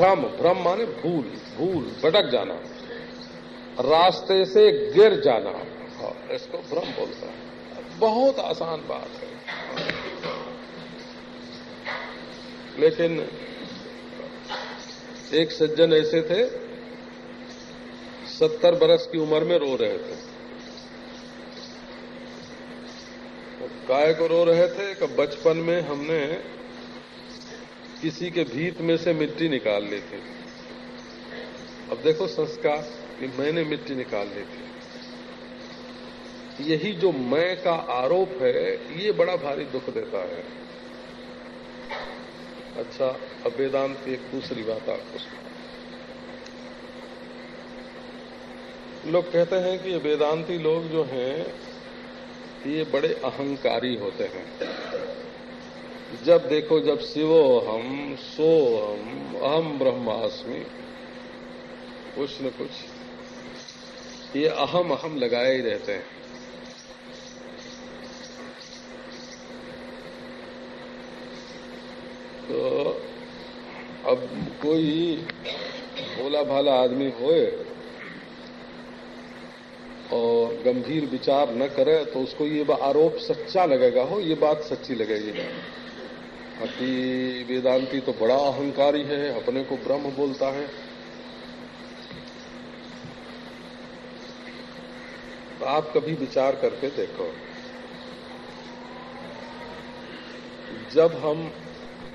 भ्रम भ्रम माने भूल भूल भटक जाना। रास्ते से गिर जाना। हाँ, इसको भ्रम बोलता है। बहुत आसान बात है। लेकिन एक सज्जन ऐसे थे सत्तर बरस की उम्र में रो रहे थे। काय को रो रहे थे कि बचपन में हमने किसी के भीत में से मिट्टी निकाल ली थी अब देखो संस्कार कि मैंने मिट्टी निकाल ली थी। यही जो मैं का आरोप है, ये बड़ा भारी दुख देता है। अच्छा अब वेदांत की एक दूसरी बात आपको लोग कहते हैं कि वेदांती लोग जो हैं, ये बड़े अहंकारी होते हैं। जब देखो जब शिवो हम, सो हम, अहम ब्रह्मास्मि कुछ न कुछ। ये अहम अहम लगाए ही रहते हैं। तो अब कोई भोला भाला आदमी होए और गंभीर विचार न करे तो उसको ये आरोप सच्चा लगेगा, हो, ये बात सच्ची लगेगी। कि वेदांती तो बड़ा अहंकारी है, अपने को ब्रह्म बोलता है। आप कभी विचार करके देखो, जब हम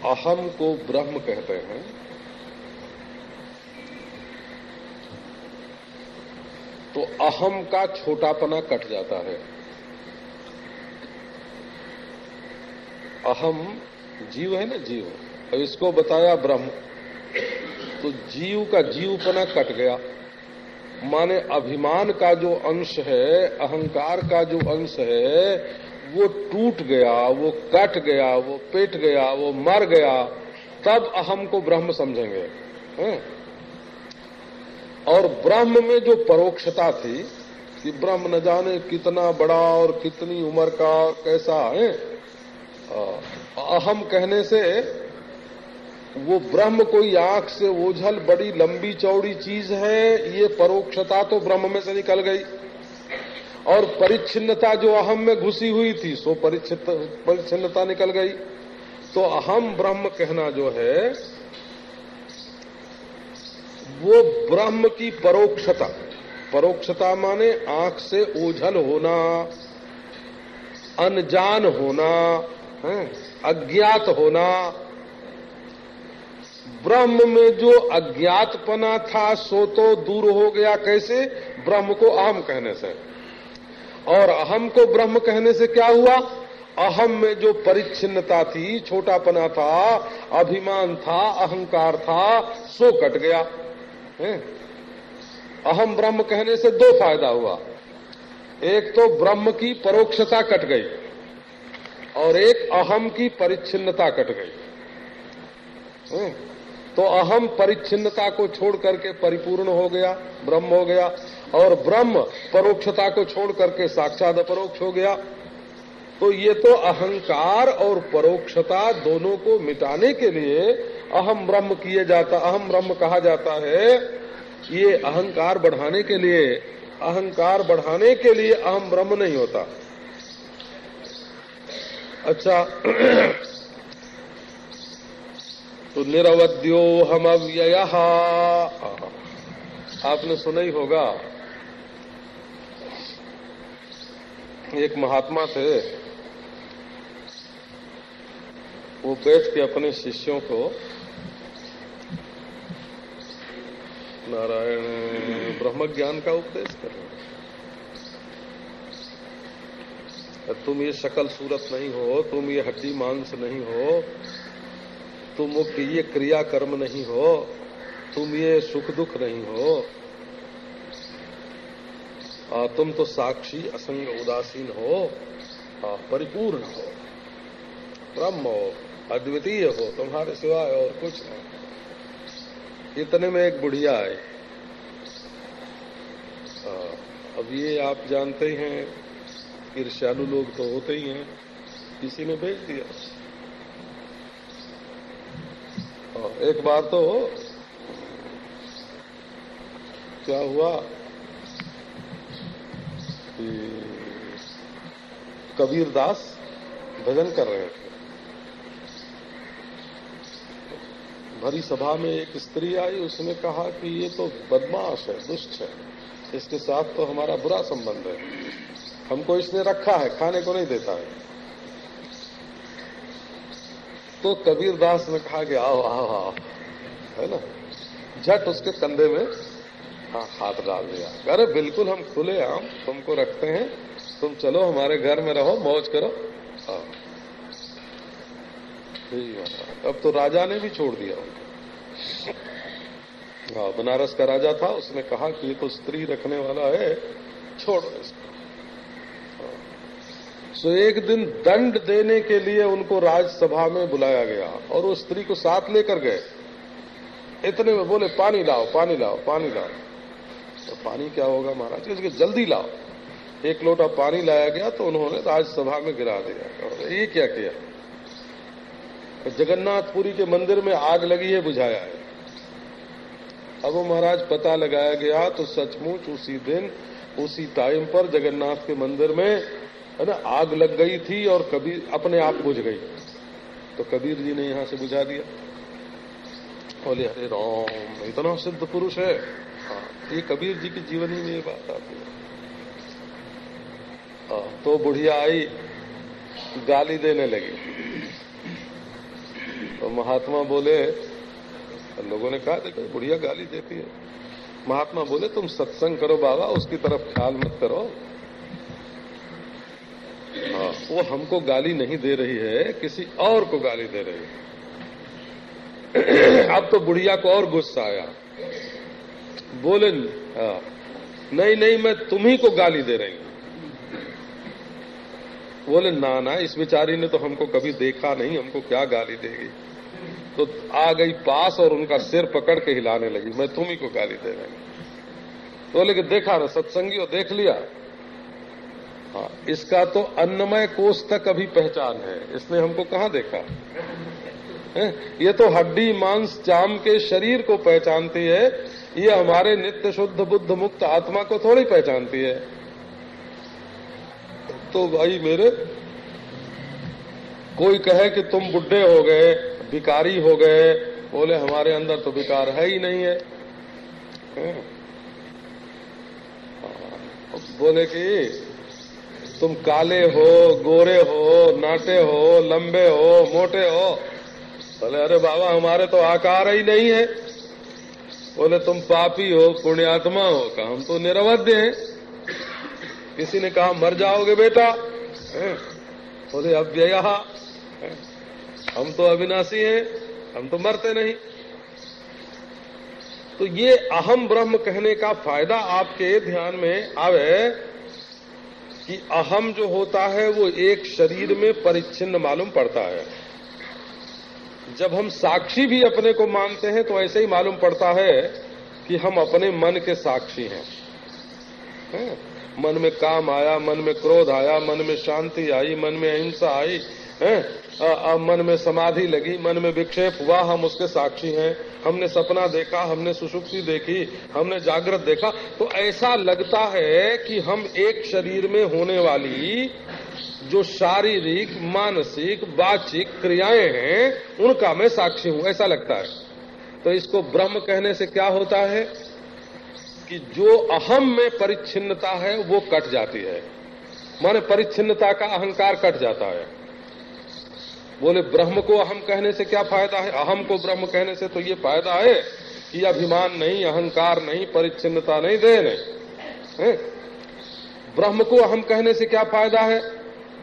अहम को ब्रह्म कहते हैं तो अहम का छोटापना कट जाता है। अहम जीव है ना जीव। अब इसको बताया ब्रह्म। तो जीव का जीवपना कट गया। माने अभिमान का जो अंश है, अहंकार का जो अंश है, वो टूट गया, वो कट गया, वो पेट गया, वो मर गया। तब अहम को ब्रह्म समझेंगे। है? और ब्रह्म में जो परोक्षता थी, कि ब्रह्म न जाने कितना बड़ा और कितनी उम्र का, कैसा है। अहम कहने से वो ब्रह्म कोई आँख से ओझल, बड़ी लंबी चौड़ी चीज़ है, ये परोक्षता तो ब्रह्म में से निकल गई। और परिच्छिन्नता जो अहम में घुसी हुई थी, सो परिच्छिन्नता निकल गई। तो अहम ब्रह्म कहना जो है, वो ब्रह्म की परोक्षता। परोक्षता माने आँख से ओझल होना, अनजान होना है अज्ञात होना। ब्रह्म में जो अज्ञातपना था, सो तो दूर हो गया। कैसे? ब्रह्म को अहम कहने से। और अहम को ब्रह्म कहने से क्या हुआ? अहम में जो परिच्छिन्नता थी, छोटापना था, अभिमान था, अहंकार था, सो कट गया? अहम ब्रह्म कहने से दो फ़ायदा हुआ। एक तो ब्रह्म की परोक्षता कट गई। और एक अहम की परिच्छिन्नता कट गई। तो अहम परिच्छिन्नता को छोड़ करके परिपूर्ण हो गया, ब्रह्म हो गया, और ब्रह्म परोक्षता को छोड़ करके साक्षात अपरोक्ष हो गया। तो ये तो अहंकार और परोक्षता दोनों को मिटाने के लिए अहम ब्रह्म किए जाता, अहम ब्रह्म कहा जाता है। ये अहंकार बढ़ाने के लिए, अहंकार बढ़ाने के लिए अहम ब्रह्म नहीं होता। अच्छा। तो निरवध्यो हम अव्यय आपने सुना ही होगा। एक महात्मा थे। वो बैठ के अपने शिष्यों को, नारायण ब्रह्म ज्ञान का उपदेश कर रहे तुम ये शकल सूरत नहीं हो तुम ये हड्डी मांस नहीं हो तुम ये क्रिया कर्म नहीं हो तुम ये सुख दुख नहीं हो। आ, तुम तो साक्षी असंग उदासीन हो आ, परिपूर्ण हो। ब्रह्म हो अद्वितीय हो तुम्हारे सिवाय और कुछ नहीं। इतने में एक बुढ़िया है। अब ये आप जानते हैं ईर्ष्यालु लोग तो होते ही हैं। किसी ने भेज दिया। एक बार तो क्या हुआ कि कबीर दास भजन कर रहे थे। भरी सभा में एक स्त्री आई, उसने कहा कि ये तो बदमाश है, दुष्ट है। इसके साथ तो हमारा बुरा संबंध है। हमको इसने रखा है, खाने को नहीं देता है। तो कबीर दास ने कहा कि आओ आओ आओ। है ना? झट उसके कंधे में हाथ डाल दिया। अरे बिल्कुल हम खुले आम तुमको रखते हैं। तुम चलो, हमारे घर में रहो, मौज करो। अब तो राजा ने भी छोड़ दिया उनको। हाँ बनारस का राजा था, उसने कहा कि ये तो स्त्री रखने वाला है, छोड़ो इसको। सो एक दिन दंड देने के लिए उनको राज्यसभा में बुलाया गया और वो स्त्री को साथ लेकर गए। इतने में बोले, पानी लाओ पानी लाओ पानी लाओ। तो पानी क्या होगा महाराज? इसके जल्दी लाओ। एक लोटा पानी लाया गया तो उन्होंने राज्यसभा में गिरा दिया। और ये क्या किया? जगन्नाथपुरी के मंदिर में आग लगी है, बुझाया है। अब वो महाराज पता लगाया गया तो सचमुच उसी दिन, उसी टाइम पर जगन्नाथ के मंदिर में है ना आग लग गई थी और कबीर अपने आप बुझ गई। तो कबीर जी ने यहाँ से बुझा दिया। बोले अरे राम इतना सिद्ध पुरुष है। हाँ ये कबीर जी की जीवनी में ये बात आती है। हाँ, तो बुढ़िया आई गाली देने लगी। तो महात्मा बोले लोगों ने कहा देखो बुढ़िया गाली देती है। महात्मा बोले तुम सत्संग करो बाबा उसकी तरफ़ ख्याल मत करो। हाँ वो हमको गाली नहीं दे रही है, किसी और को गाली दे रही है। अब तो बुढ़िया को और गुस्सा आया। बोले हाँ नहीं नहीं, मैं तुम्ही को गाली दे रही हूँ। बोले, ना ना, इस बेचारी ने तो हमको कभी देखा नहीं, हमको क्या गाली देगी? तो आ गई पास और उनका सिर पकड़ के हिलाने लगी, मैं तुम्ही को गाली दे रही तो बोले कि देखा ना, सत्संगी देख लिया। हाँ इसका तो अन्नमय कोष तक अभी पहचान है। इसने हमको कहा देखा? है? ये तो हड्डी मांस चाम के शरीर को पहचानती है। ये हमारे नित्य शुद्ध बुद्ध मुक्त आत्मा को थोड़ी पहचानती है। तो भाई मेरे कोई कहे कि तुम बुढ़े हो गए विकारी हो गए बोले हमारे अंदर तो विकार है ही नहीं है, है? बोले कि तुम काले हो, गोरे हो, नाटे हो, लंबे हो, मोटे हो। बोले, अरे बाबा, हमारे तो आकार ही नहीं है। बोले, तुम पापी हो, पुण्यात्मा हो, कहा हम तो निरवध्य हैं। किसी ने कहा, मर जाओगे बेटा। बोले, अव्यय हम तो अविनाशी हैं, हम तो मरते नहीं। तो ये अहम ब्रह्म कहने का फ़ायदा आपके ध्यान में आवे कि अहम जो होता है वो एक शरीर में परिच्छिन्न मालूम पड़ता है। जब हम साक्षी भी अपने को मानते हैं तो ऐसे ही मालूम पड़ता है कि हम अपने मन के साक्षी हैं। है? मन में काम आया मन में क्रोध आया मन में शांति आई मन में अहिंसा आई है? आ, आ, मन में समाधि लगी मन में विक्षेप हुआ हम उसके साक्षी हैं। हमने सपना देखा, हमने सुषुप्ति देखी, हमने जागृत देखा। तो ऐसा लगता है कि हम एक शरीर में होने वाली जो शारीरिक, मानसिक, वाचिक क्रियाएँ हैं, उनका मैं साक्षी हूँ। ऐसा लगता है। तो इसको ब्रह्म कहने से क्या होता है कि जो अहम में परिच्छिन्नता है, वो कट जाती है। माने परिच्छिन्नता का अहंकार कट जाता है। बोले, ब्रह्म को अहम कहने से क्या फ़ायदा है? अहम को ब्रह्म कहने से तो ये फ़ायदा है कि अभिमान नहीं, अहंकार नहीं, परिच्छिन्नता नहीं दे नहीं। ब्रह्म को अहम कहने से क्या फ़ायदा है?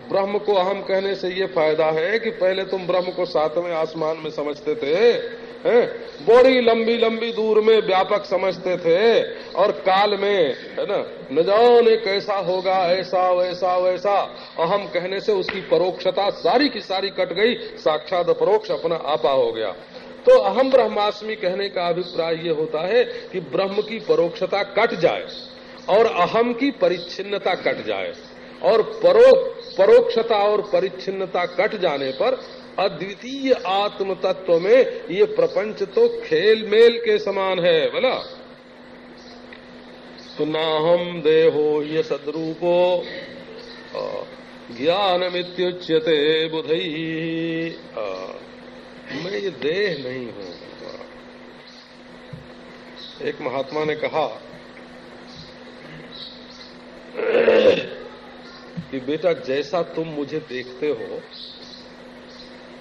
ब्रह्म को अहम कहने से ये फ़ायदा है कि पहले तुम ब्रह्म को सातवें आसमान में समझते थे हैं। बड़ी लंबी लंबी दूर में व्यापक समझते थे और काल में, है ना, न जाने कैसा होगा, ऐसा, वैसा वैसा। अहम कहने से उसकी परोक्षता सारी की सारी कट गई, साक्षात परोक्ष अपना आपा हो गया। तो अहम ब्रह्मास्मि कहने का अभिप्राय ये होता है कि ब्रह्म की परोक्षता कट जाए और अहम की परिच्छिन्नता कट जाए। और परो, परोक्षता और परिच्छिन्नता कट जाने पर अद्वितीय आत्म तत्व में ये प्रपंच तो खेल मेल के समान है, बोला। तो ना हम देहो ये सदरूपो ज्ञान मित्युच्यते बुधई मैं ये देह नहीं हूँ। एक महात्मा ने कहा कि बेटा जैसा तुम मुझे देखते हो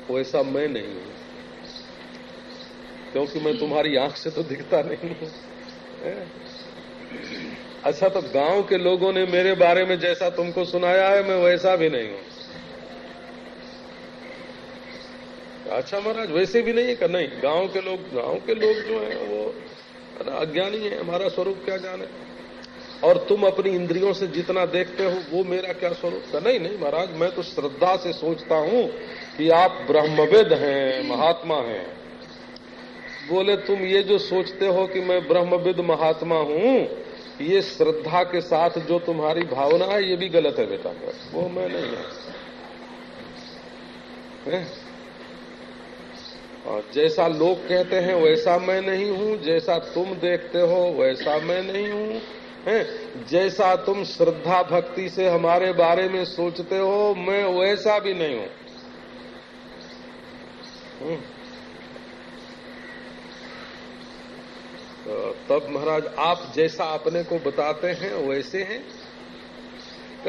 वैसा मैं नहीं हूँ। क्योंकि मैं तुम्हारी आँख से तो दिखता नहीं हूँ। अच्छा तो गाँव के लोगों ने मेरे बारे में जैसा तुमको सुनाया है, मैं वैसा भी नहीं हूँ। अच्छा महाराज, वैसे भी नहीं है नहीं? गाँव के लोग, गाँव के लोग जो है, वो अज्ञानी है, हमारा स्वरूप क्या जाने? और तुम अपनी इंद्रियों से जितना देखते हो, वो मेरा क्या स्वरूप? है नहीं नहीं, महाराज, मैं तो श्रद्धा से सोचता हूँ कि आप ब्रह्मविद हैं, महात्मा हैं। बोले, तुम ये जो सोचते हो कि मैं ब्रह्मविद महात्मा हूँ, ये श्रद्धा के साथ जो तुम्हारी भावना है, ये भी गलत है बेटा। वो मैं नहीं है? और जैसा लोग कहते हैं, वैसा मैं नहीं हूँ, जैसा तुम देखते हो, वैसा मैं नहीं हूँ। है। जैसा तुम श्रद्धा भक्ति से हमारे बारे में सोचते हो, मैं वैसा भी नहीं हूँ। हम्म। तो तब महाराज, आप जैसा अपने को बताते हैं, वैसे हैं।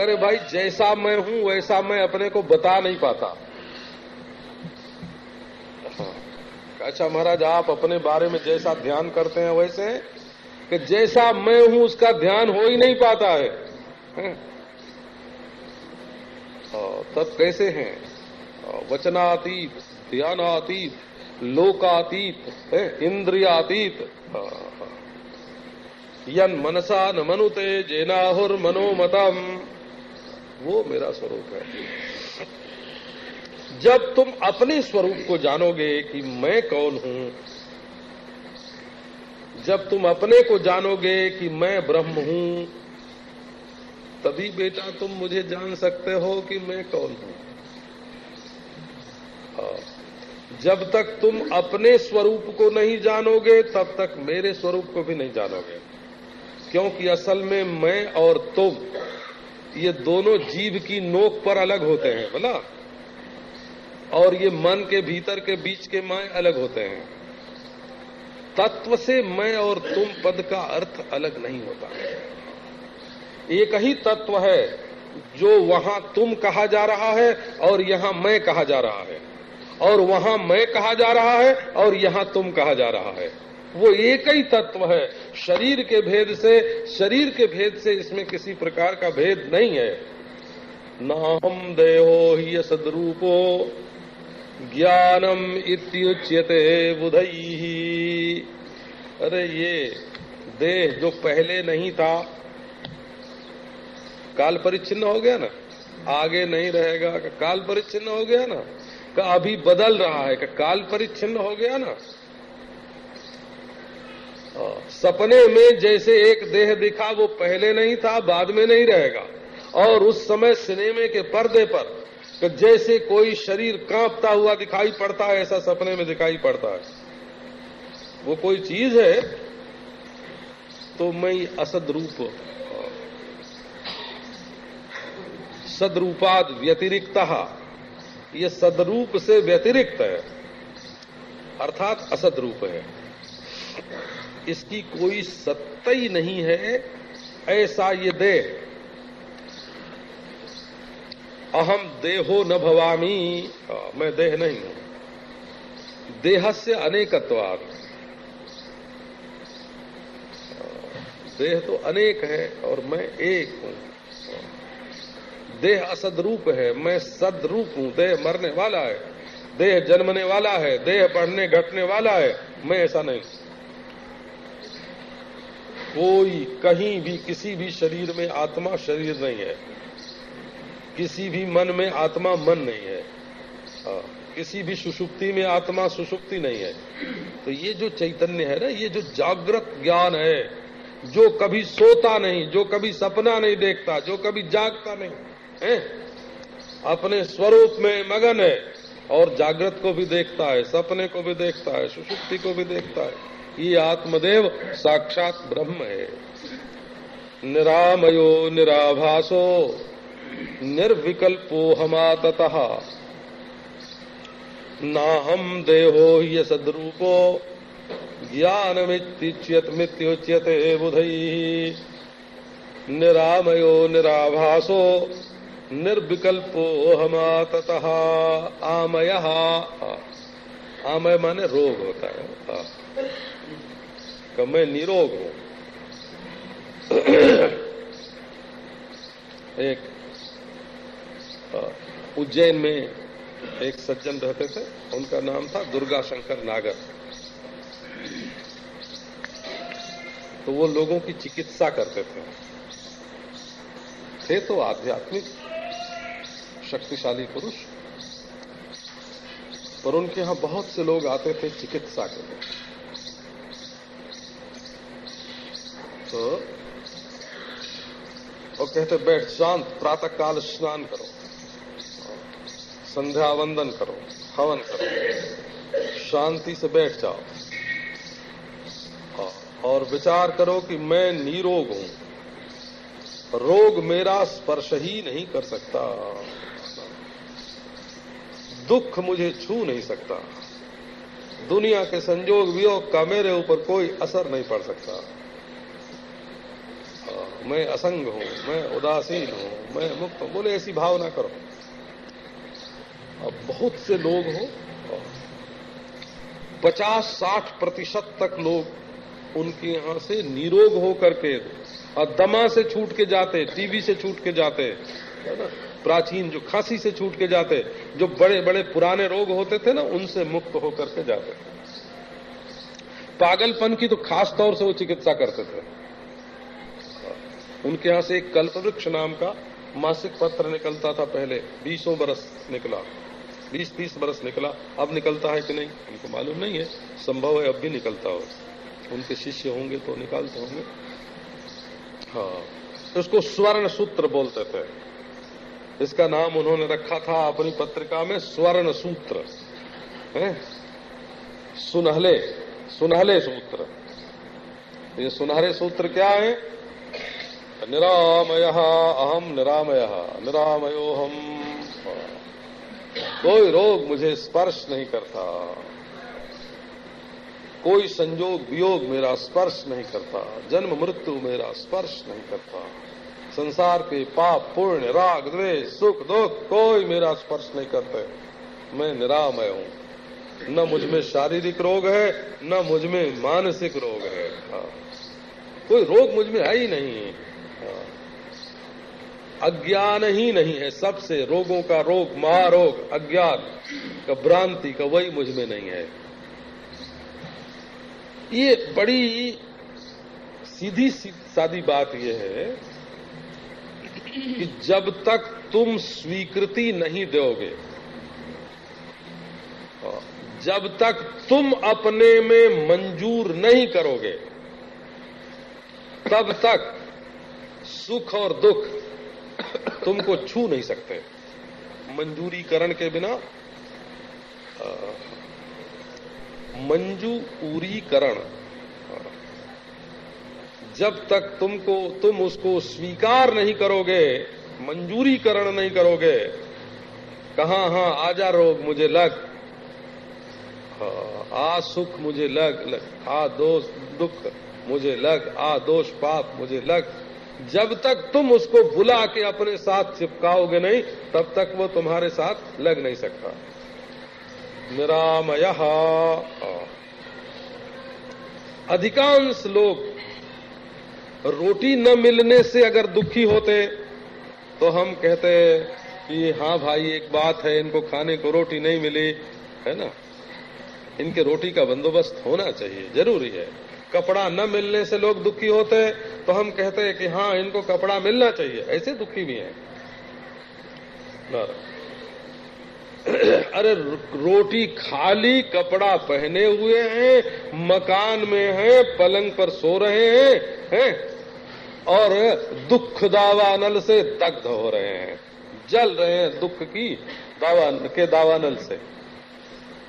अरे भाई, जैसा मैं हूँ, वैसा मैं अपने को बता नहीं पाता। अच्छा महाराज, आप अपने बारे में जैसा ध्यान करते हैं, वैसे कि जैसा मैं हूँ, उसका ध्यान हो ही नहीं पाता है। तब कैसे हैं? वचनातीत, ध्यानातीत, लोकातीत इंद्रियातीत। यन मनसा न मनुते जेनाहुर मनोमतम। वो मेरा स्वरूप है। जब तुम अपने स्वरूप को जानोगे कि मैं कौन हूँ जब तुम अपने को जानोगे कि मैं ब्रह्म हूँ, तभी बेटा तुम मुझे जान सकते हो कि मैं कौन हूँ। हाँ। जब तक तुम अपने स्वरूप को नहीं जानोगे, तब तक मेरे स्वरूप को भी नहीं जानोगे। क्योंकि असल में मैं और तुम, ये दोनों जीव की नोक पर अलग होते हैं, बोला? और ये मन के भीतर के बीच के मैं अलग होते हैं। तत्व से मैं और तुम पद का अर्थ अलग नहीं होता। एक ही तत्व है, जो वहाँ तुम कहा जा रहा है और यहाँ मैं कहा जा रहा है। और वहाँ मैं कहा जा रहा है और यहाँ तुम कहा जा रहा है। वो एक ही तत्व है। शरीर के भेद से, शरीर के भेद से इसमें किसी प्रकार का भेद नहीं है। न हम देहो ही सदरूपो ज्ञानम इत्युच्यते बुधई अरे ये देह जो पहले नहीं था, काल परिच्छिन्न हो गया ना? आगे नहीं रहेगा, का काल परिच्छिन्न हो गया ना? का अभी बदल रहा है, का काल परिच्छिन्न हो गया ना? सपने में जैसे एक देह दिखा, वो पहले नहीं था, बाद में नहीं रहेगा। और उस समय सिनेमे के पर्दे पर जैसे कोई शरीर कांपता हुआ दिखाई पड़ता है, ऐसा सपने में दिखाई पड़ता है। वो कोई चीज़ है तो मैं असद रूप सदरूपाद व्यतिरिक्त, ये सदरूप से व्यतिरिक्त है, अर्थात असद रूप है। इसकी कोई सत्ता ही नहीं है, ऐसा ये देह। अहम देहो न भवामी, मैं देह नहीं हूँ। देह से अनेकत्वाद देह तो अनेक है और मैं एक हूँ। देह असदरूप है मैं सदरूप हूँ। देह मरने वाला है देह जन्मने वाला है देह बढ़ने घटने वाला है। मैं ऐसा नहीं। कोई कहीं भी किसी भी शरीर में आत्मा शरीर नहीं है। किसी भी मन में आत्मा मन नहीं है। आ, किसी भी सुषुप्ति में आत्मा सुषुप्ति नहीं है। तो ये जो चैतन्य है ना ये जो जागृत ज्ञान है जो कभी सोता नहीं, जो कभी सपना नहीं देखता, जो कभी जागता नहीं, है? अपने स्वरूप में मगन है और जागृत को भी देखता है, सपने को भी देखता है सुषुप्ति को भी देखता है। ये आत्मदेव साक्षात ब्रह्म है। निरामयो निराभासो निर्विकल्पो हमातः नाहम देहो य सदरूपो ज्ञानमित्युच्यत मित्युच्यते बुधई निरामयो, निराभासो निर्विकल्पो हमातः आमय। आमय माने रोग होता है। कब मैं निरोग हूँ। एक, उज्जैन में एक सज्जन रहते थे। उनका नाम था दुर्गा शंकर नागर। तो वो लोगों की चिकित्सा करते थे। थे तो आध्यात्मिक, शक्तिशाली पुरुष, पर उनके यहाँ बहुत से लोग आते थे चिकित्सा के लिए। तो वो कहते, बैठ, शांत प्रातः काल स्नान करो, संध्या वंदन करो, हवन करो, शांति से बैठ जाओ। और विचार करो कि मैं निरोग हूँ। रोग मेरा स्पर्श ही नहीं कर सकता। दुख मुझे छू नहीं सकता। दुनिया के संजोग वियोग का मेरे ऊपर कोई असर नहीं पड़ सकता। मैं असंग हूँ, मैं उदासीन हूँ, मैं मुक्त हूँ। बोले, ऐसी भावना करो। अब बहुत से लोग हो पचास साठ प्रतिशत तक लोग उनके यहाँ से निरोग होकर के और दमा से छूट के जाते टीबी से छूट के जाते, है ना? प्राचीन जो खांसी से छूट के जाते, जो बड़े बड़े पुराने रोग होते थे ना, उनसे मुक्त होकर के जाते। पागलपन की तो खास तौर से वो चिकित्सा करते थे। उनके यहाँ से एक कल्पवृक्ष नाम का मासिक पत्र निकलता था पहले, बीसों बरस निकला। बीस तीस बरस निकला। अब निकलता है कि नहीं? उनको मालूम नहीं है। संभव है अब भी निकलता हो। उनके शिष्य होंगे तो निकालते होंगे। हाँ। उसको स्वर्ण सूत्र बोलते थे। इसका नाम उन्होंने रखा था अपनी पत्रिका में स्वर्ण सूत्र। है? सुनहले सुनहले सूत्र। ये सुनहरे सूत्र क्या है? निरामय अहम निरामय निरामयो हम कोई रोग मुझे स्पर्श नहीं करता। कोई संजोग वियोग मेरा स्पर्श नहीं करता। जन्म मृत्यु मेरा स्पर्श नहीं करता। संसार के पाप, पुण्य, राग, द्वेष, सुख, दुख कोई मेरा स्पर्श नहीं करते। मैं निरामय हूँ। न मुझमें शारीरिक रोग है, न मुझमें मानसिक रोग है। हाँ। कोई रोग मुझमें है ही नहीं। अज्ञान ही नहीं है सबसे। रोगों का रोग, महारोग, अज्ञान, का भ्रांति का वही मुझमें नहीं है। ये बड़ी सीधी सादी बात यह है कि जब तक तुम स्वीकृति नहीं दोगे, जब तक तुम अपने में मंजूर नहीं करोगे, तब तक सुख और दुख तुमको छू नहीं सकते। मंजूरीकरण के बिना मंजूरीकरण जब तक तुमको तुम उसको स्वीकार नहीं करोगे मंजूरीकरण नहीं करोगे कहा हाँ आजा रोग मुझे लग। आ सुख मुझे लग, लग। आ दोष दुख मुझे लग आ दोष पाप मुझे लग। जब तक तुम उसको बुला के अपने साथ चिपकाओगे नहीं तब तक वो तुम्हारे साथ लग नहीं सकता। निरामय। अधिकांश लोग रोटी न मिलने से अगर दुखी होते तो हम कहते कि हाँ भाई, एक बात है, इनको खाने को रोटी नहीं मिली, है ना? इनके रोटी का बंदोबस्त होना चाहिए, ज़रूरी है। कपड़ा न मिलने से लोग दुखी होते तो हम कहते हैं कि हाँ इनको कपड़ा मिलना चाहिए। ऐसे दुखी भी हैं। अरे रोटी खाली कपड़ा पहने हुए हैं, मकान में हैं, पलंग पर सो रहे हैं हैं? और दुख दावानल से दग्ध हो रहे हैं। जल रहे हैं दुख की दावा के दावानल से।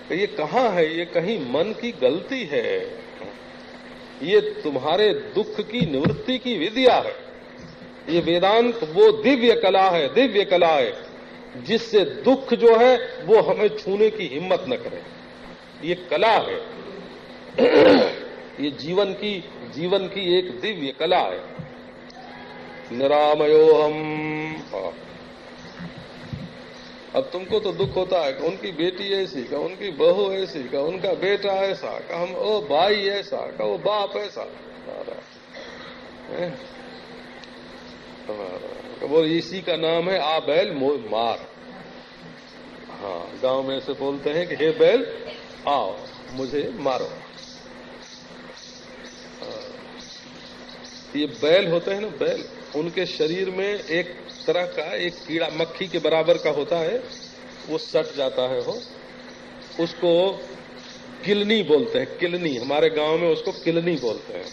तो ये कहाँ है? ये कहीं मन की गलती है। ये तुम्हारे दुख की निवृत्ति की विद्या है। ये वेदांत वो दिव्य कला है, दिव्य कला है। जिससे दुख जो है, वो हमें छूने की हिम्मत न करे। ये कला है। ये जीवन की जीवन की एक दिव्य कला है। निरामयो हम हाँ। अब तुमको तो दुख होता है कि उनकी बेटी ऐसी, का उनकी बहू ऐसी, का उनका बेटा ऐसा, का हम, ओ भाई ऐसा, का वो बाप ऐसा। वो इसी का नाम है आ बैल मोह मार। हाँ गाँव में से बोलते हैं कि, हे बैल, आओ, मुझे मारो। हाँ। ये बैल होते हैं ना, बैल, उनके शरीर में एक तरह का, एक कीड़ा, मक्खी के बराबर का होता है, वो सट जाता है वो। उसको किलनी बोलते हैं, किलनी। हमारे गाँव में उसको किलनी बोलते हैं।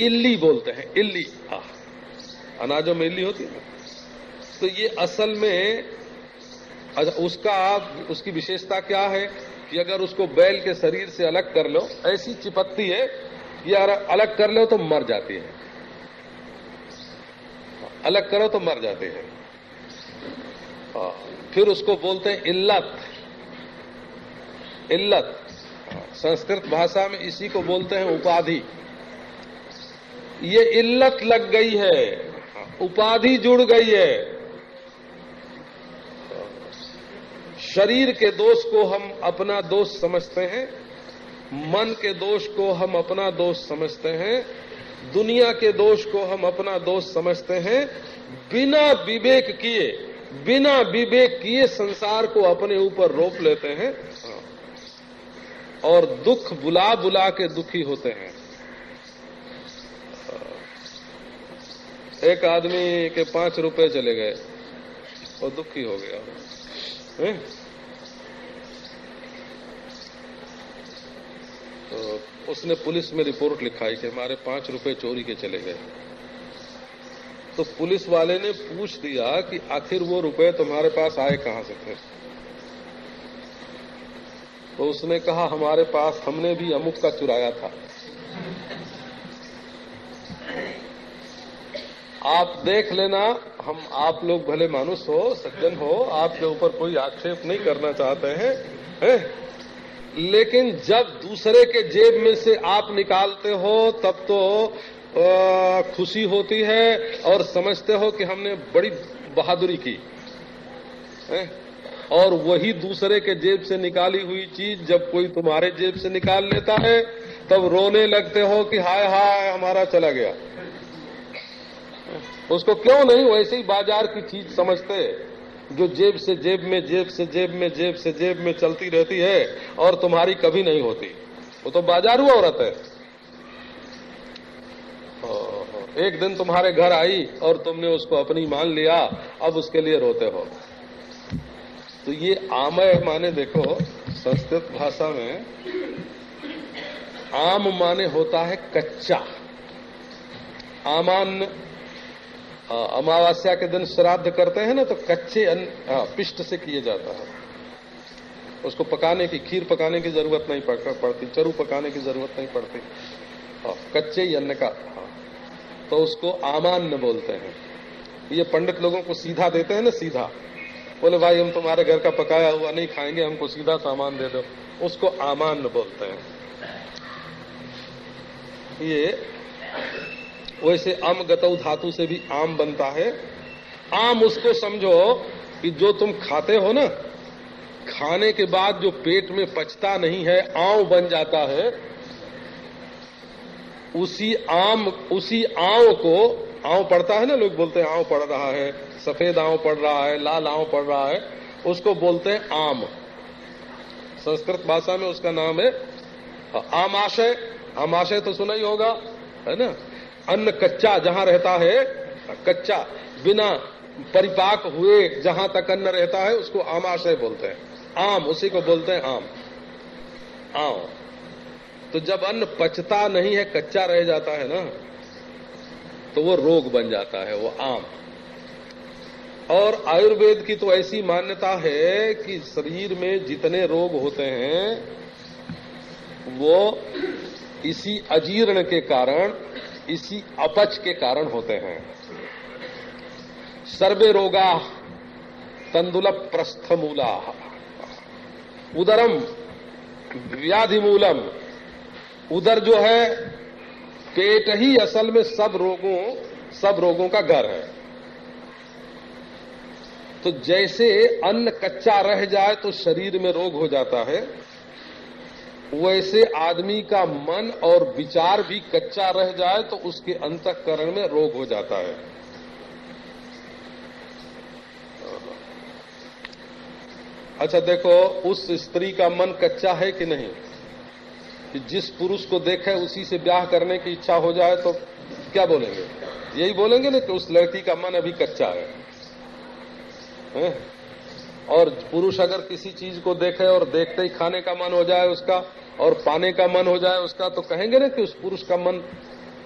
इल्ली बोलते हैं, इल्ली। हाँ। अनाजों में होती है। तो ये असल में अच्छा उसका उसकी विशेषता क्या है कि अगर उसको बैल के शरीर से अलग कर लो ऐसी चिपत्ती है कि ये अलग कर लो तो मर जाती है। अलग करो तो मर जाते हैं। हाँ, फिर उसको बोलते हैं इल्लत। इल्लत संस्कृत भाषा में इसी को बोलते हैं उपाधि। ये इल्लत लग गई है। उपाधि जुड़ गई है। शरीर के दोष को हम अपना दोष समझते हैं, मन के दोष को हम अपना दोष समझते हैं, दुनिया के दोष को हम अपना दोष समझते हैं। बिना विवेक किए, बिना विवेक किए संसार को अपने ऊपर रोप लेते हैं और दुख बुला बुला के दुखी होते हैं। एक आदमी के पाँच रुपए चले गए और दुखी हो गया। है? तो उसने पुलिस में रिपोर्ट लिखाई कि हमारे पाँच रुपए चोरी के चले गए। तो पुलिस वाले ने पूछ दिया कि आखिर वो रुपए तुम्हारे पास आए कहाँ से थे? तो उसने कहा, हमारे पास हमने भी अमुक का चुराया था। आप देख लेना, हम आप लोग भले मानुष हो, सज्जन हो, आपके ऊपर कोई आक्षेप नहीं करना चाहते हैं, है? लेकिन जब दूसरे के जेब में से आप निकालते हो, तब तो खुशी होती है और समझते हो कि हमने बड़ी बहादुरी की, है? और वही दूसरे के जेब से निकाली हुई चीज़ जब कोई तुम्हारे जेब से निकाल लेता है, तब रोने लगते हो कि हाय हाय, हमारा चला गया उसको क्यों नहीं वैसे ही बाज़ार की चीज़ समझते जो जेब से जेब में, जेब से जेब में, जेब से जेब में चलती रहती है और तुम्हारी कभी नहीं होती। वो तो बाज़ार बाजारू औरत है। एक दिन तुम्हारे घर आई और तुमने उसको अपनी मान लिया, अब उसके लिए रोते हो। तो ये आमय माने देखो, संस्कृत भाषा में आम माने होता है कच्चा। आमान्य अमावस्या के दिन श्राद्ध करते हैं ना तो कच्चे पिष्ट से किए जाता है। उसको पकाने की, खीर पकाने की ज़रूरत नहीं पड़ती चरू पकाने की ज़रूरत नहीं पड़ती। कच्चे ही अन्न का तो उसको आमान्न बोलते हैं। ये पंडित लोगों को सीधा देते हैं ना, सीधा। बोले, भाई, हम तुम्हारे घर का पकाया हुआ नहीं खाएँगे, हमको सीधा सामान दे दो। उसको आमान्न बोलते हैं। ये वैसे अम गतौ धातु से भी आम बनता है। आम उसको समझो कि जो तुम खाते हो ना, खाने के बाद जो पेट में पचता नहीं है, आव बन जाता है, उसी आम, उसी आव को, आव पड़ता है ना, लोग बोलते हैं, आव पड़ रहा है, सफ़ेद आव पड़ रहा है, लाल आव पड़ रहा है, उसको बोलते हैं आम। संस्कृत भाषा में उसका नाम है आमाशय। आमाशय तो सुना ही होगा, है ना? अन्न कच्चा जहाँ रहता है, कच्चा, बिना परिपाक हुए जहाँ तक अन्न रहता है, उसको आमाशय बोलते हैं। आम, उसी को बोलते हैं आम। आम। तो जब अन्न पचता नहीं है, कच्चा रह जाता है ना तो वो रोग बन जाता है, वो आम। और आयुर्वेद की तो ऐसी मान्यता है कि शरीर में जितने रोग होते हैं, वो इसी अजीर्ण के कारण इसी अपच के कारण होते हैं। सर्वे रोगा तंदुल प्रस्थ मूला उदरम व्याधि मूलम उदर जो है, पेट ही असल में सब रोगों सब रोगों का घर है। तो जैसे अन्न कच्चा रह जाए तो शरीर में रोग हो जाता है। वैसे आदमी का मन और विचार भी कच्चा रह जाए तो उसके अंतकरण में रोग हो जाता है। अच्छा देखो उस स्त्री का मन कच्चा है कि नहीं? कि जिस पुरुष को देखे उसी से ब्याह करने की इच्छा हो जाए तो क्या बोलेंगे? यही बोलेंगे ना कि उस लड़की का मन अभी कच्चा है, है? और पुरुष अगर किसी चीज़ को देखे और देखते ही खाने का मन हो जाए उसका और पाने का मन हो जाए उसका तो कहेंगे ना कि उस पुरुष का मन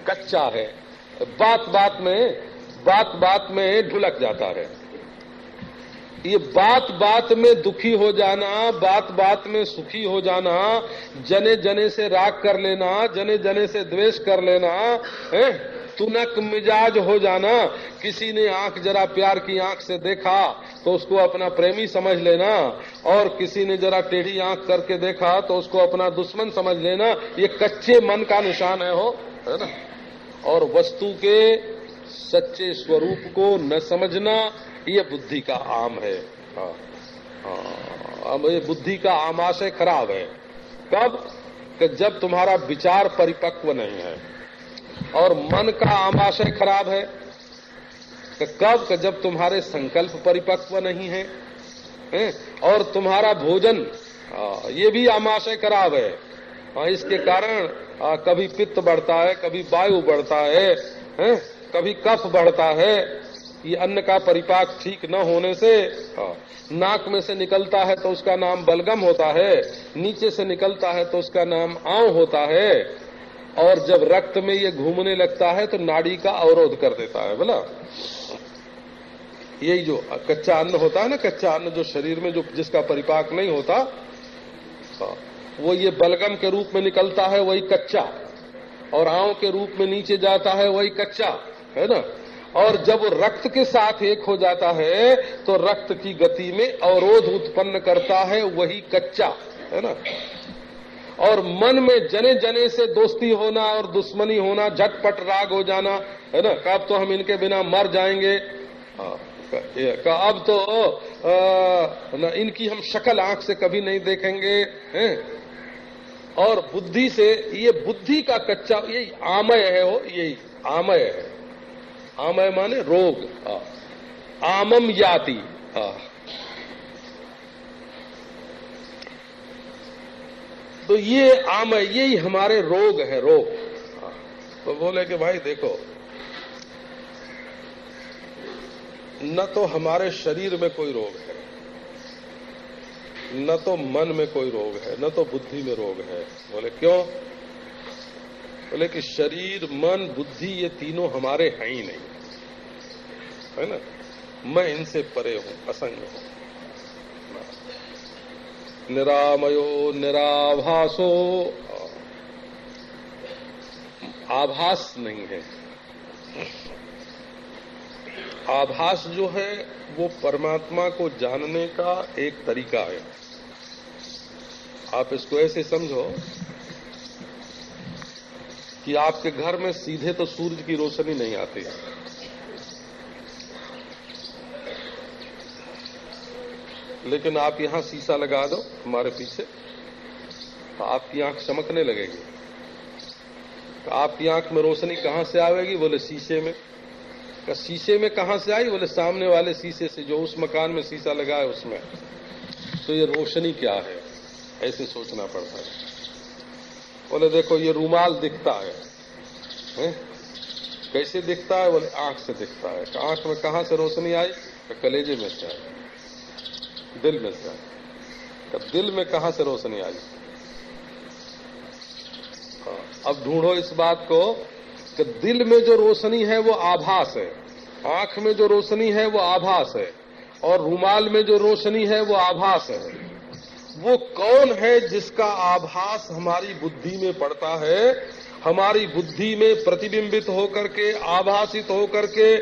कच्चा है। बात बात में, बात बात में ढुलक जाता है। ये बात बात में दुखी हो जाना, बात बात में सुखी हो जाना, जने जने से राग कर लेना, जने जने से द्वेष कर लेना, है? तुनक मिजाज हो जाना। किसी ने आँख जरा प्यार की आँख से देखा तो उसको अपना प्रेमी समझ लेना। और किसी ने जरा टेढ़ी आँख करके देखा तो उसको अपना दुश्मन समझ लेना। ये कच्चे मन का निशान है हो? है ना? और वस्तु के सच्चे स्वरूप को न समझना ये बुद्धि का आम है। हाँ, हाँ, अब ये बुद्धि का आमाशय खराब है। कब? कि जब तुम्हारा विचार परिपक्व नहीं है। और मन का आमाशय खराब है कि कब कि जब तुम्हारे संकल्प परिपक्व नहीं है? और तुम्हारा भोजन ये भी आमाशय खराब है इसके कारण कभी पित्त बढ़ता है कभी वायु बढ़ता है, है? कभी कफ बढ़ता है ये अन्न का परिपाक ठीक न होने से नाक में से निकलता है तो उसका नाम बलगम होता है नीचे से निकलता है तो उसका नाम आव होता है और जब रक्त में ये घूमने लगता है तो नाड़ी का अवरोध कर देता है, बोला? यही जो कच्चा अन्न होता है ना, कच्चा अन्न जो शरीर में जो, जिसका परिपाक नहीं होता वो ये बलगम के रूप में निकलता है, वही कच्चा। और आव के रूप में नीचे जाता है, वही कच्चा, है ना? और जब रक्त के साथ एक हो जाता है तो रक्त की गति में अवरोध उत्पन्न करता है, वही कच्चा, है ना? और मन में जने जने से दोस्ती होना और दुश्मनी होना, झटपट राग हो जाना, है ना? कब तो हम इनके बिना मर जाएँगे। का अब तो ना, इनकी हम शक्ल आँख से कभी नहीं देखेंगे, हैं? और बुद्धि से, ये बुद्धि का कच्चा यही आमय है वो यही आमय है। आमय माने रोग आमम याति तो ये आमय यही हमारे रोग है, रोग। तो बोले कि भाई देखो, न तो हमारे शरीर में कोई रोग है, न तो मन में कोई रोग है, न तो बुद्धि में रोग है। बोले क्यों? बोले कि शरीर, मन, बुद्धि, ये तीनों हमारे हैं ही नहीं। है ना? मैं इनसे परे हूँ, असंग हूँ। निरामयो निराभासो। आभास नहीं है। आभास जो है, वो परमात्मा को जानने का एक तरीका है। आप इसको ऐसे समझो कि आपके घर में सीधे तो सूरज की रोशनी नहीं आती। लेकिन आप यहाँ शीशा लगा दो हमारे पीछे तो आपकी आँख चमकने लगेगी। तो आपकी आँख में रोशनी कहाँ से आवेगी? बोले शीशे में। का शीशे में कहाँ से आई? बोले सामने वाले शीशे से जो उस मकान में शीशा लगा है उसमें। तो ये रोशनी क्या है? ऐसे सोचना पड़ता है। बोले देखो ये रूमाल दिखता है, है? कैसे दिखता है? बोले आँख से दिखता है। आँख में कहा से रोशनी आई? तो कलेजे में से आई। दिल में से तो दिल में कहा से रोशनी आई? अब ढूंढो इस बात को कि दिल में जो रोशनी है वो आभास है। आँख में जो रोशनी है वो आभास है। और रूमाल में जो रोशनी है वो आभास है। वो कौन है जिसका आभास हमारी बुद्धि में पड़ता है? हमारी बुद्धि में प्रतिबिंबित होकर के, आभासित होकर के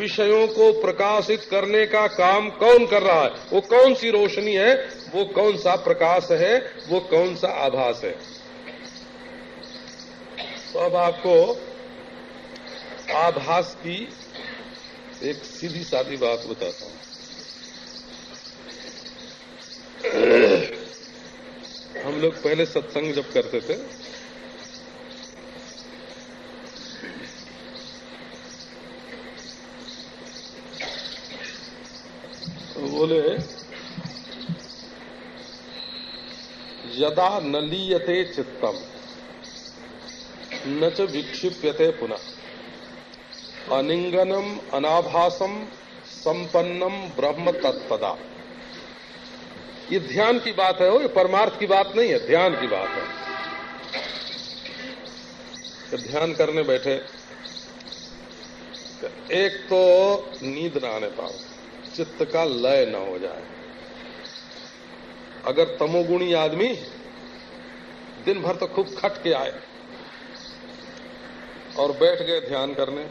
विषयों को प्रकाशित करने का काम कौन कर रहा है? वो कौन सी रोशनी है? वो कौन सा प्रकाश है? वो कौन सा आभास है? तो अब आपको आभास की एक सीधी सादी बात बताता हूँ। हम लोग पहले सत्संग जब करते थे तो बोले, यदा नलीयते चित्तम, न च विक्षिप्यते पुनः। अनिंगनम अनाभासम, संपन्नम, ब्रह्म तत्पदा। ये ध्यान की बात है वो ये परमार्थ की बात नहीं है, ध्यान की बात है। ध्यान करने बैठे, एक तो नींद ना आने पाओ। चित्त का लय न हो जाए। अगर तमोगुणी आदमी दिन भर तो खूब खट के आए और बैठ गए ध्यान करने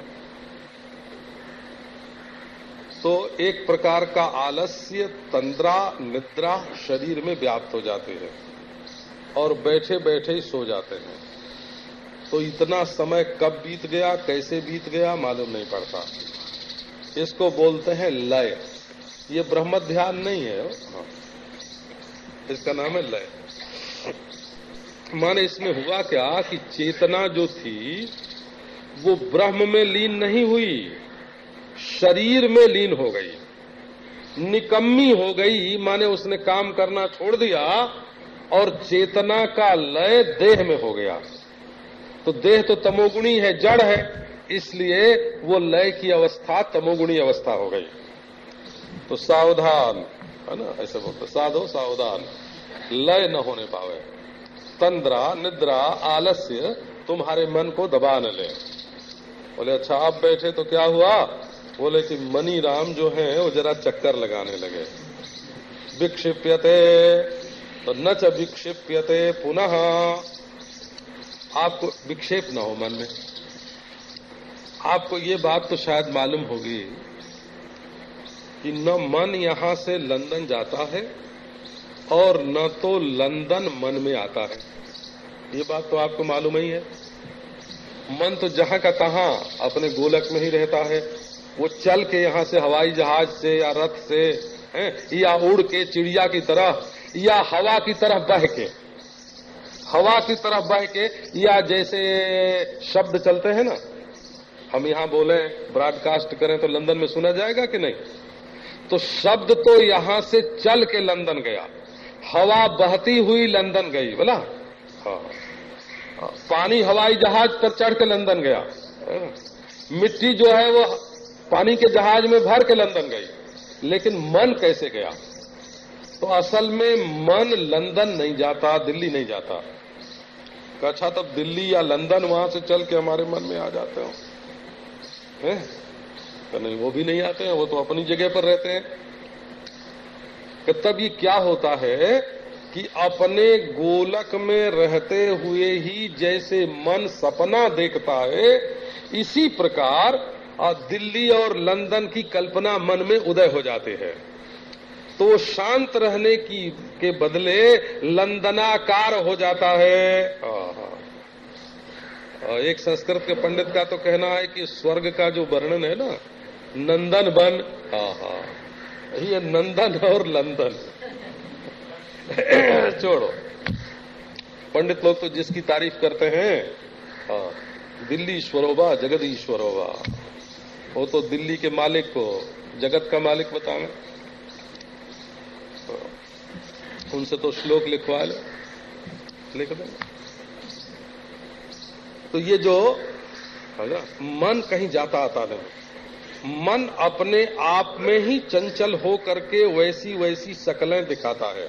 तो एक प्रकार का आलस्य, तंद्रा, निद्रा शरीर में व्याप्त हो जाते हैं और बैठे बैठे ही सो जाते हैं। तो इतना समय कब बीत गया, कैसे बीत गया, मालूम नहीं पड़ता। इसको बोलते हैं लय। ये ब्रह्म ध्यान नहीं है। हाँ। इसका नाम है लय। माने इसमें हुआ क्या कि चेतना जो थी, वो ब्रह्म में लीन नहीं हुई, शरीर में लीन हो गई, निकम्मी हो गई, माने उसने काम करना छोड़ दिया और चेतना का लय देह में हो गया। तो देह तो तमोगुणी है, जड़ है, इसलिए वो लय की अवस्था तमोगुणी अवस्था हो गई। तो सावधान, है ना, ऐसे बोलते साधो सावधान। लय न होने पावे। तंद्रा, निद्रा, आलस्य तुम्हारे मन को दबा न ले। बोले अच्छा आप बैठे तो क्या हुआ? बोले कि मनी राम जो है, वो जरा चक्कर लगाने लगे। विक्षिप्यते तो न च विक्षिप्यते पुनः। आपको विक्षेप न हो मन में। आपको ये बात तो शायद मालूम होगी। कि न मन यहाँ से लंदन जाता है और न तो लंदन मन में आता है। ये बात तो आपको मालूम ही है। मन तो जहाँ का तहां अपने गोलक में ही रहता है। वो चल के यहाँ से, हवाई जहाज़ से या रथ से, है, या उड़ के, चिड़िया की तरह, या हवा की तरह बह के, हवा की तरह बह के, या जैसे शब्द चलते हैं ना, हम यहाँ बोले, ब्रॉडकास्ट करें तो लंदन में सुना जाएगा कि नहीं? तो शब्द तो यहाँ से चल के लंदन गया। हवा बहती हुई लंदन गई, बोला? हाँ। पानी हवाई जहाज़ पर चढ़ के लंदन गया। मिट्टी जो है वो पानी के जहाज़ में भर के लंदन गई। लेकिन मन कैसे गया? तो असल में मन लंदन नहीं जाता, दिल्ली नहीं जाता। अच्छा तब दिल्ली या लंदन वहाँ से चल के हमारे मन में आ जाते हो। हैं? तो नहीं, वो भी नहीं आते हैं, वो तो अपनी जगह पर रहते हैं। तब ये क्या होता है कि अपने गोलक में रहते हुए ही जैसे मन सपना देखता है, इसी प्रकार दिल्ली और लंदन की कल्पना मन में उदय हो जाते हैं। तो शांत रहने की, के बदले लंदनाकार हो जाता है। एक संस्कृत के पंडित का तो कहना है कि स्वर्ग का जो वर्णन है ना नंदन बन। हा ये नंदन और लंदन। छोड़ो। पंडित लोग तो जिसकी तारीफ़ करते हैं हाँ दिल्ली ईश्वरोबा जगत ईश्वरोबा वो तो दिल्ली के मालिक को, जगत का मालिक बतावे उनसे तो श्लोक लिखवा लो। लिख दे। तो ये जो, है मन कहीं जाता आता नहीं। मन अपने आप में ही चंचल हो करके वैसी वैसी शकलें दिखाता है।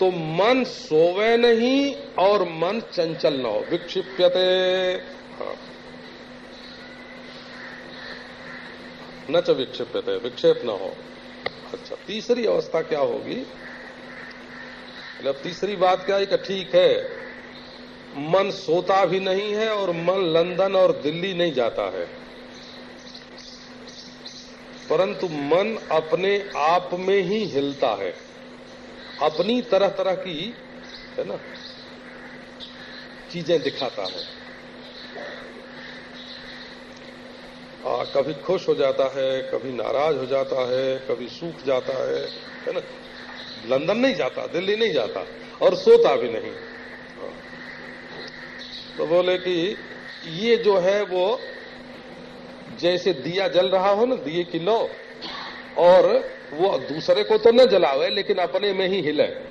तो मन सोवे नहीं और मन चंचल न हो। विक्षिप्यते। न च विक्षिप्यते, विक्षेप न हो। अच्छा तीसरी अवस्था क्या होगी? मतलब तीसरी बात क्या है कि ठीक है, मन सोता भी नहीं है और मन लंदन और दिल्ली नहीं जाता है। परंतु मन अपने आप में ही हिलता है। अपनी तरह तरह की है ना चीज़ें दिखाता है। आ, कभी खुश हो जाता है कभी नाराज़ हो जाता है कभी सूख जाता है है ना। लंदन नहीं जाता दिल्ली नहीं जाता और सोता भी नहीं। तो बोले कि ये जो है वो जैसे दिया जल रहा हो ना, दिए की लो। और वो दूसरे को तो न जलावे, लेकिन अपने में ही हिले।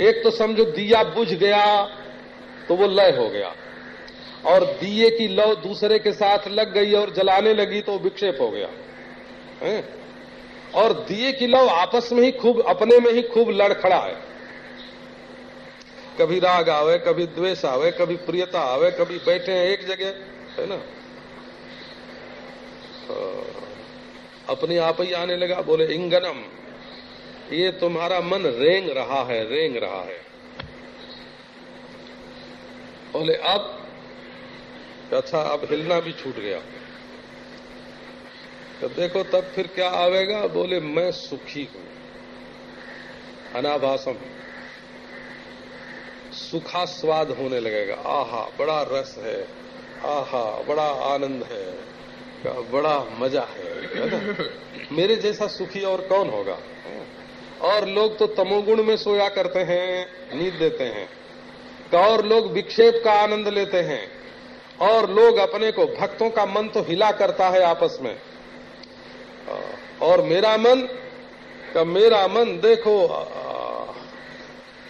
एक तो समझो दिया बुझ गया तो वो लय हो गया। और दिए की लौ दूसरे के साथ लग गई और जलाने लगी तो विक्षेप हो गया। है? और दिए की लौ आपस में ही खूब, अपने में ही खूब लड़खड़ा है। कभी राग आवे, कभी द्वेष आवे, कभी प्रियता आवे, कभी बैठे एक जगह, है ना? अपने आप ही आने लगा, बोले, इंगनम, ये तुम्हारा मन रेंग रहा है, रेंग रहा है। बोले, अब अच्छा अब हिलना भी छूट गया। तो देखो, तब फिर क्या आवेगा? बोले, मैं सुखी हूँ, अनाभासम। सुखा स्वाद होने लगेगा। आहा, बड़ा रस है, आहा, बड़ा आनंद है। बड़ा मज़ा है, मेरे जैसा सुखी और कौन होगा? और लोग तो तमोगुण में सोया करते हैं नींद देते हैं। तो और लोग विक्षेप का आनंद लेते हैं। और लोग अपने को भक्तों का मन तो हिला करता है आपस में। और मेरा मन का मेरा मन देखो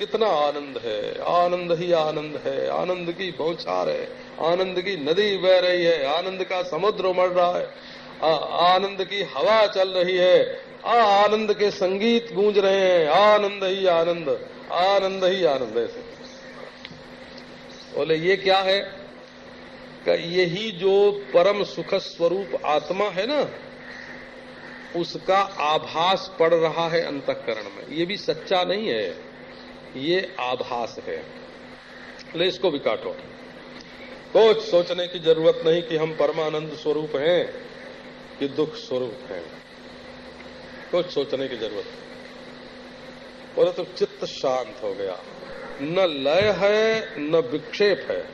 कितना आनंद है। आनंद ही आनंद है। आनंद की बौछार है। आनंद की नदी बह रही है। आनंद का समुद्र उमड़ रहा है। आ, आनंद की हवा चल रही है। आ, आनंद के संगीत गूंज रहे हैं। आनंद ही आनंद। आनंद ही आनंद। ऐसे बोले ये क्या है? यही जो परम सुख स्वरूप आत्मा है ना उसका आभास पड़ रहा है अंतकरण में। ये भी सच्चा नहीं है। ये आभास है। ले इसको भी काटो। कुछ सोचने की ज़रूरत नहीं कि हम परमानंद स्वरूप हैं, कि दुख स्वरूप हैं। कुछ सोचने की ज़रूरत। नहीं बोले तो चित्त शांत हो गया। न लय है, न विक्षेप है।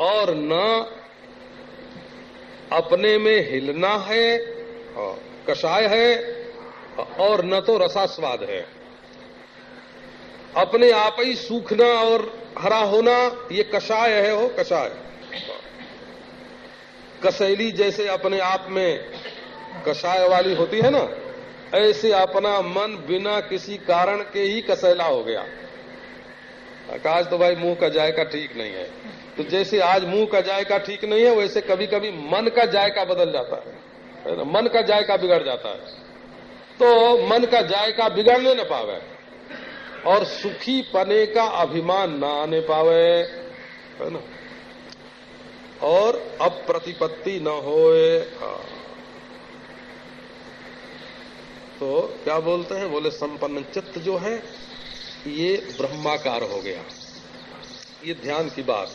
और न अपने में हिलना है कषाय है, और न तो रसास्वाद है। अपने आप ही सूखना और हरा होना, ये कषाय है हो कषाय कसैली जैसे अपने आप में कषाय वाली होती है ना, ऐसे अपना मन बिना किसी कारण के ही कसैला हो गया। आज तो भाई मुँह का जायका ठीक नहीं है। तो जैसे आज मुँह का जायका ठीक नहीं है, वैसे कभी कभी मन का जायका बदल जाता है। मन का जायका बिगड़ जाता है। तो मन का जायका बिगड़ने न पावे। और सुखी पने का अभिमान ना आने पावे, है ना? और अप्रतिपत्ति न होए। हाँ। तो क्या बोलते हैं? बोले, संपन्न चित्त जो है, ये ब्रह्माकार हो गया। ये ध्यान की बात।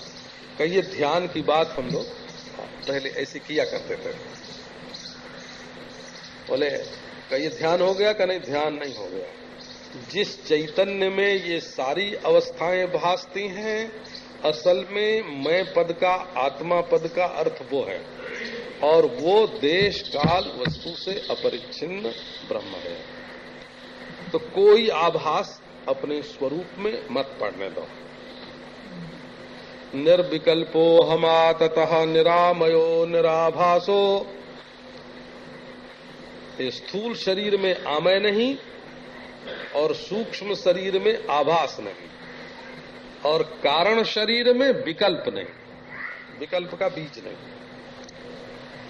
कहिए, ध्यान की बात हम लोग पहले ऐसे किया करते थे। बोले, कहिए, ध्यान हो गया का नहीं? ध्यान नहीं हो गया। जिस चैतन्य में ये सारी अवस्थाएँ भासती हैं, असल में मैं पद का, आत्मा पद का अर्थ वो है। और वो देश काल वस्तु से अपरिच्छिन्न ब्रह्म है। तो कोई आभास अपने स्वरूप में मत पड़ने दो। निर्विकल्पो हमातः निरामयो, निराभासो। स्थूल शरीर में आमय नहीं और सूक्ष्म शरीर में आभास नहीं, और कारण शरीर में विकल्प नहीं, विकल्प का बीज नहीं,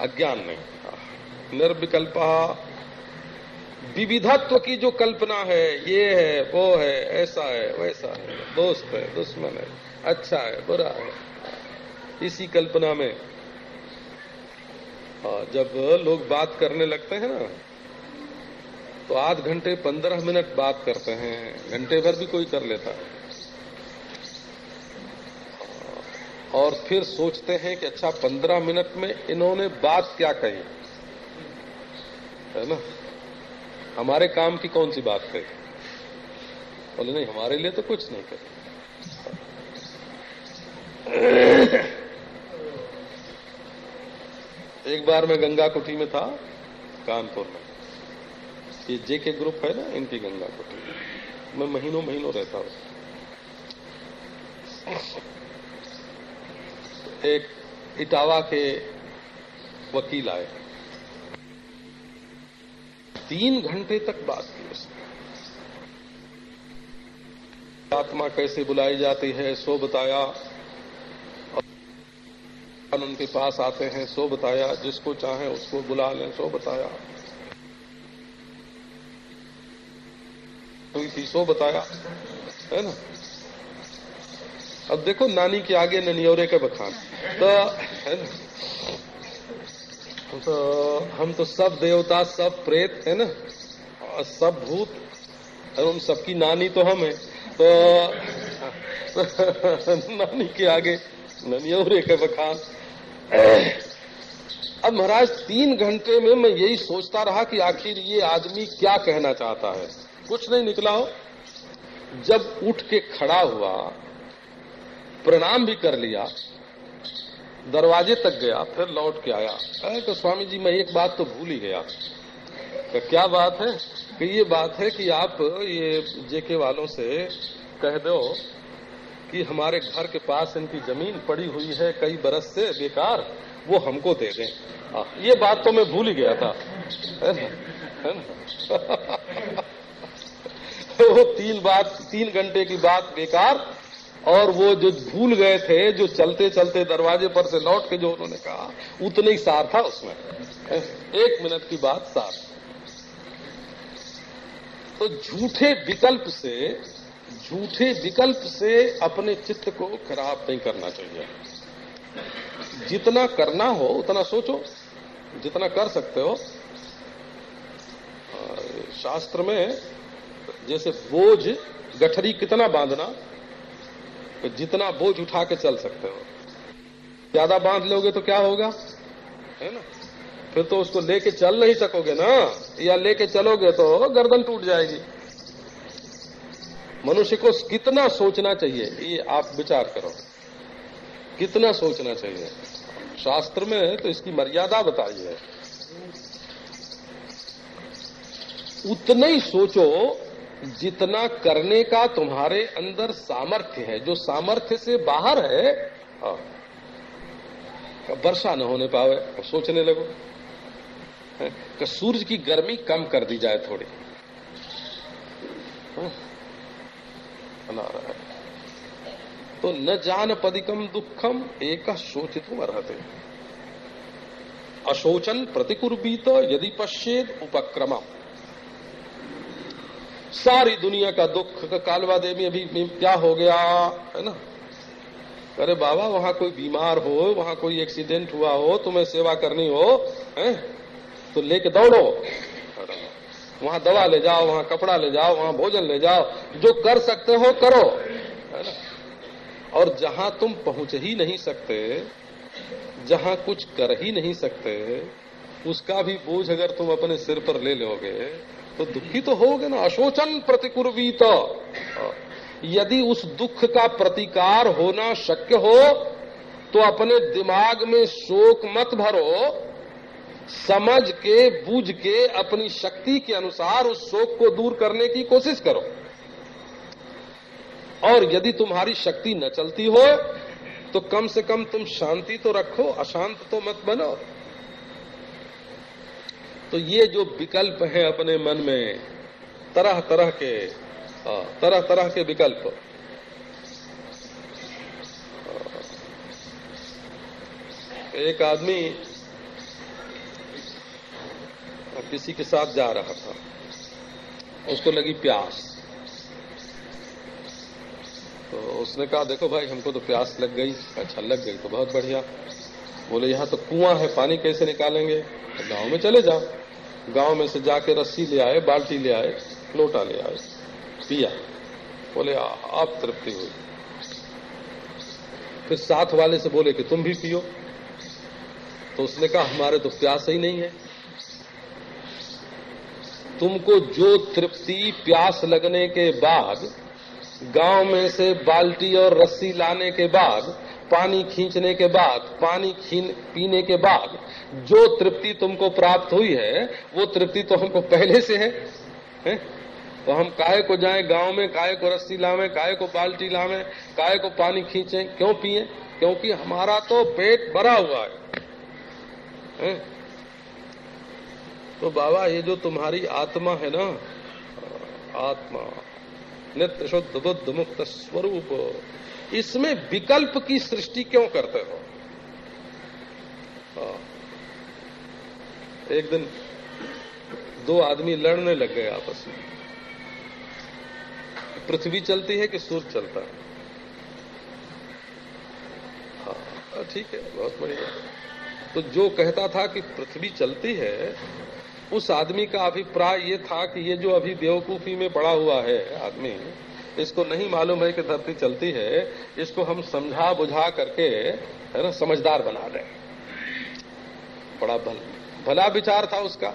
अज्ञान नहीं। निर्विकल्प विविधत्व की जो कल्पना है, ये है, वो है, ऐसा है, वैसा है, दोस्त है, दुश्मन है अच्छा है, बुरा है, इसी कल्पना में। जब लोग बात करने लगते हैं ना तो आध घंटे पंद्रह मिनट बात करते हैं। घंटे भर भी कोई कर लेता। और फिर सोचते हैं कि अच्छा पंद्रह मिनट में इन्होंने बात क्या कही? है ना? हमारे काम की कौन सी बात कही? बोले, नहीं, हमारे लिए तो कुछ नहीं कही। एक बार मैं गंगा कुटी में था, कानपुर में। ये जे के ग्रुप है ना, इनकी गंगा कुटी मैं महीनों महीनों रहता हूँ। एक इटावा के वकील आए। तीन घंटे तक बात की उसने। आत्मा कैसे बुलाई जाती है, सो बताया। उनके पास आते हैं, सो बताया। जिसको चाहे उसको बुला लें, सो बताया। थी सो बताया? है ना? अब देखो, नानी के आगे ननियोरे के बखान। तो है ना? तो हम तो सब देवता, सब प्रेत, है ना? सब भूत। उन सबकी नानी तो हम है। तो नानी के आगे ननियोरे के बखान। अब महाराज, तीन घंटे में मैं यही सोचता रहा कि आखिर ये आदमी क्या कहना चाहता है? कुछ नहीं निकला हो। जब उठ के खड़ा हुआ, प्रणाम भी कर लिया, दरवाजे तक गया, फिर लौट के आया। अरे तो स्वामी जी मैं एक बात तो भूल ही गया। तो क्या बात है? कि ये बात है कि आप ये जेके वालों से कह दो कि हमारे घर के पास इनकी ज़मीन पड़ी हुई है, कई बरस से बेकार, वो हमको दे दें। ये बात तो मैं भूल ही गया था। है ना? ना? वो तीन बात, तीन घंटे की बात बेकार, और वो जो भूल गए थे, जो चलते चलते दरवाजे पर से लौट के जो उन्होंने कहा, उतने ही सार था उसमें। एक मिनट की बात सार। तो झूठे विकल्प से, झूठे विकल्प से अपने चित्त को खराब नहीं करना चाहिए। जितना करना हो, उतना सोचो। जितना कर सकते हो। शास्त्र में जैसे बोझ, गठरी कितना बांधना तो जितना बोझ उठा के चल सकते हो। ज़्यादा बाँध लोगे तो क्या होगा? है ना? फिर तो उसको लेके चल नहीं सकोगे ना? या लेके चलोगे तो गर्दन टूट जाएगी। मनुष्य को कितना सोचना चाहिए, ये आप विचार करो। कितना सोचना चाहिए? शास्त्र में तो इसकी मर्यादा बताई है। उतना ही सोचो जितना करने का तुम्हारे अंदर सामर्थ्य है, जो सामर्थ्य से बाहर है वर्षा न होने पावे सोचने लगो। कि सूरज की गर्मी कम कर दी जाए थोड़ी। है। तो न जान पदिकम दुखम, एक शोचित रहते अशोचन प्रतिकुर्बीत, यदि पश्चेद उपक्रम सारी दुनिया का दुख कालवा देवी अभी क्या हो गया, है ना? अरे बाबा, वहाँ कोई बीमार हो, वहाँ कोई एक्सीडेंट हुआ हो, तुम्हें सेवा करनी हो, है? तो लेके दौड़ो। वहाँ दवा ले जाओ, वहाँ कपड़ा ले जाओ, वहाँ भोजन ले जाओ, जो कर सकते हो करो, है ना? और जहाँ तुम पहुँच ही नहीं सकते, जहाँ कुछ कर ही नहीं सकते उसका भी बोझ अगर तुम अपने सिर पर ले लोगे तो दुखी तो होगे ना। अशोचन प्रतिकुर्वीत। यदि उस दुख का प्रतिकार होना शक्य हो तो अपने दिमाग में शोक मत भरो। समझ के, बूझ के, अपनी शक्ति के अनुसार उस शोक को दूर करने की कोशिश करो। और यदि तुम्हारी शक्ति न चलती हो तो कम से कम तुम शांति तो रखो, अशांत तो मत बनो। तो ये जो विकल्प है अपने मन में, तरह तरह के तरह तरह के विकल्प। एक आदमी किसी के साथ जा रहा था। उसको लगी प्यास। तो उसने कहा, देखो भाई, हमको तो प्यास लग गई अच्छा लग गई तो बहुत बढ़िया। बोले, यहाँ तो कुआँ है, पानी कैसे निकालेंगे? तो गाँव में चले जाओ गाँव में से जाके रस्सी ले आए, बाल्टी ले आए, लोटा ले आए, पिया। बोले आप तृप्ति हुई फिर साथ वाले से बोले कि, तुम भी पियो। तो उसने कहा, हमारे तो प्यास ही नहीं है। तुमको जो तृप्ति प्यास लगने के बाद, गाँव में से बाल्टी और रस्सी लाने के बाद पानी खींचने के बाद पानी पीने के बाद जो तृप्ति तुमको प्राप्त हुई है वो तृप्ति तो हमको पहले से है, है? तो हम काहे को जाए गाँव में काहे को रस्सी लावे काहे को बाल्टी लावे काहे को पानी खींचे क्यों पिए क्योंकि हमारा तो पेट भरा हुआ है, है? तो बाबा ये जो तुम्हारी आत्मा है ना आत्मा नित्य शुद्ध बुद्ध मुक्त स्वरूप इसमें विकल्प की सृष्टि क्यों करते हो? हाँ। एक दिन दो आदमी लड़ने लग गए आपस में। पृथ्वी चलती है कि सूर्य चलता है? हाँ ठीक है, बहुत बढ़िया। तो जो कहता था कि पृथ्वी चलती है, उस आदमी का अभिप्राय ये था कि ये जो अभी बेवकूफ़ी में पड़ा हुआ है आदमी इसको नहीं मालूम है कि धरती चलती है इसको हम समझा बुझा करके है ना समझदार बना दें बड़ा भल, भला विचार था उसका।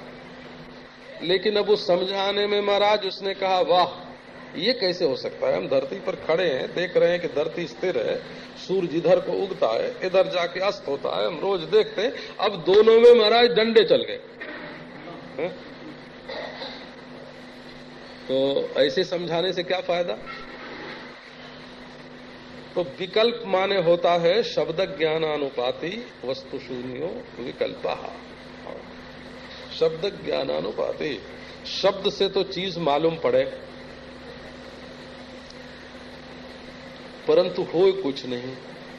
लेकिन अब उस समझाने में महाराज उसने कहा वाह ये कैसे हो सकता है? हम धरती पर खड़े हैं देख रहे हैं कि धरती स्थिर है सूरज इधर को उगता है इधर जाके अस्त होता है हम रोज देखते हैं। अब दोनों में महाराज डंडे चल गए। तो ऐसे समझाने से क्या फ़ायदा? तो विकल्प माने होता है शब्द ज्ञानानुपाति वस्तु शून्यो विकल्प। शब्द ज्ञानानुपाति। शब्द से तो चीज़ मालूम पड़े। परंतु हो कुछ नहीं,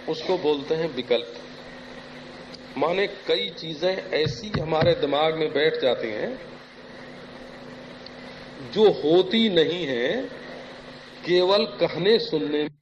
उसको बोलते हैं विकल्प। माने कई चीज़ें ऐसी हमारे दिमाग में बैठ जाती हैं जो होती नहीं है केवल कहने सुनने में